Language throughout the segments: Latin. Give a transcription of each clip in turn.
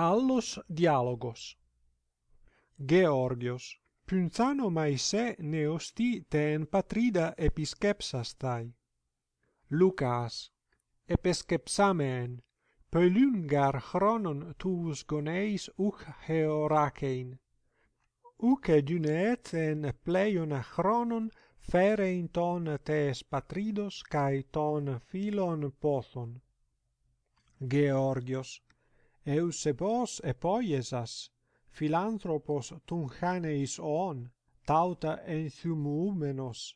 allos dialogos. Georgios, πυνθάνο μαυσέ νεωστή τεν πατρίδα Lucas Λουκάς, Pelungar chronon χρόνον τους γονείς ουκ χεωράκειν. Ουκ en πλέον χρόνον φέρειν των τες πατρίδος καί ton φίλων πόθων. Georgios, Eusebos epoiesas, philanthropos tun haneis on, tauta enthymoumenos,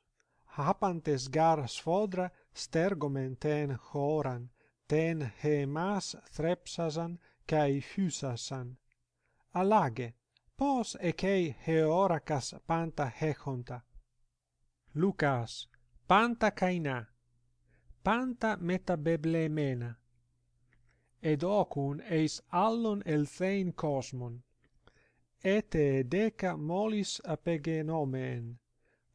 hapantes gar sfodra stergomen ten horan, ten hemas threpsasan kai physasan. Alage, pos ekei heorakas panta hechonta. Lucas, panta kaina, panta metabeblemena, edocun eis allon elthein cosmon. Ete deca molis apegenomen,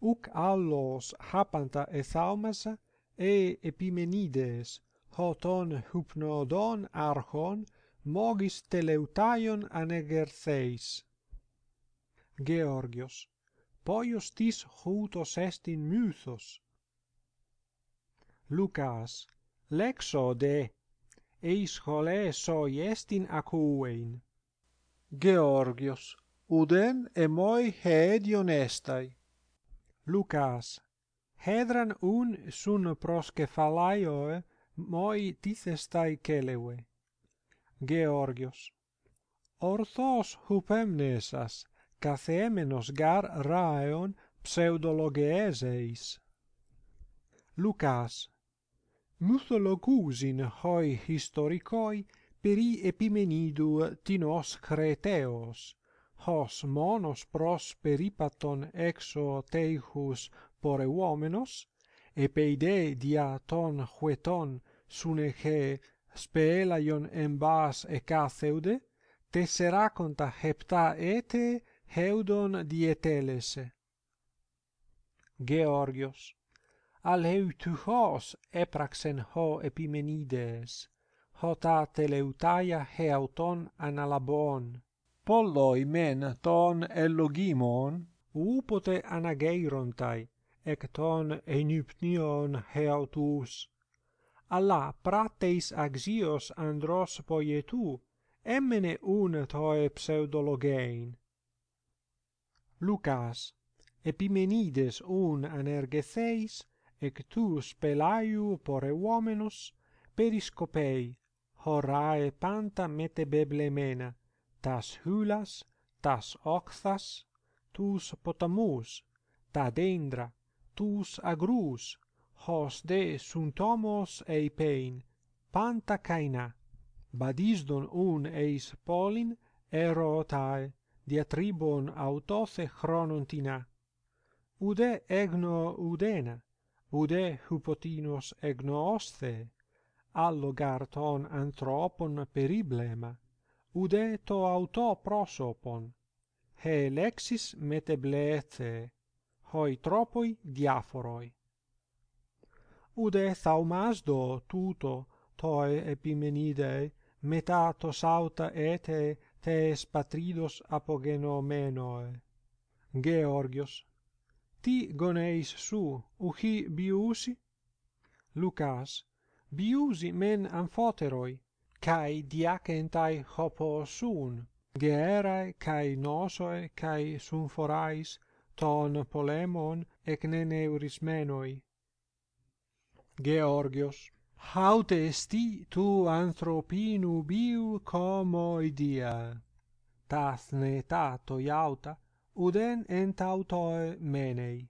uc allos hapanta ethaumasa e epimenides, hoton hypnodon archon mogis teleutaion anegertheis. Georgios, Poios tis houtos estin mythos. Lucas. Lexo de eis hole soi estin acuein. Georgios, uden emoi hedion estai. Lucas, hedran un sun proscephalaioe moi tithestai estai. Georgios, orthos hupemnesas, kathemenos gar raeon pseudologeeseis. Lucas, mythologusin hoi historicoi peri epimenidu tinos creteos. Hos monos pros peripaton exo teihus poreuomenos epeide dia ton hueton sunege spelaion embas ekatheude tesseraconta hepta ete heudon dietelese Georgios. Αλεουτουχός έπραξεν χω επιμενίδες, χω τα τελευταία χεαυτόν αναλαμπών. Πολλοί μεν των ελογίμων, ούποτε αναγέιρονται, εκ των ενυπνίων χεαυτούς. Αλλά πράτης αξίος ανδρός ποιετού, έμενε ούν το ψευδολογέιν. Λουκάς, επιμενίδες ούν ανεργεθείς, ectus pelaiu pore uomenos periscopei horae panta metebeblemena tas hulas tas ochthas τους ποταμούς, τα δέντρα, τους αγρούς, χως δε συντόμος εϊπέιν, πάντα καίνα. badisdon ούν εις πόλιν ερωτάε, διατρίμπον αυτόθε χρόνον τεινά. Ουδέ έγνο ουδένα, ουδέ χουποτίνος εγνώστε, αλογαρ των ανθρώπων περίβλεμα, ουδέ το αυτό πρόσωπον, χε λέξεις μετεμπλέθε, χοι τρόποι διάφοροι. Ουδέ θαυμάσδο τούτο τοј επιμενίδε, μετά το σάουτα έτε τες πατρίδος απογενωμένοε. Γεώργιος ti goneis su uhi biusi? Lucas biusi men amphoteroi kai diacentai hoposun geerae kai nosoe kai sunforais ton polemon ec neneurismenoi Georgios haute esti tu anthropinu biu como idia tathne tato iauta uden en tautoe menei.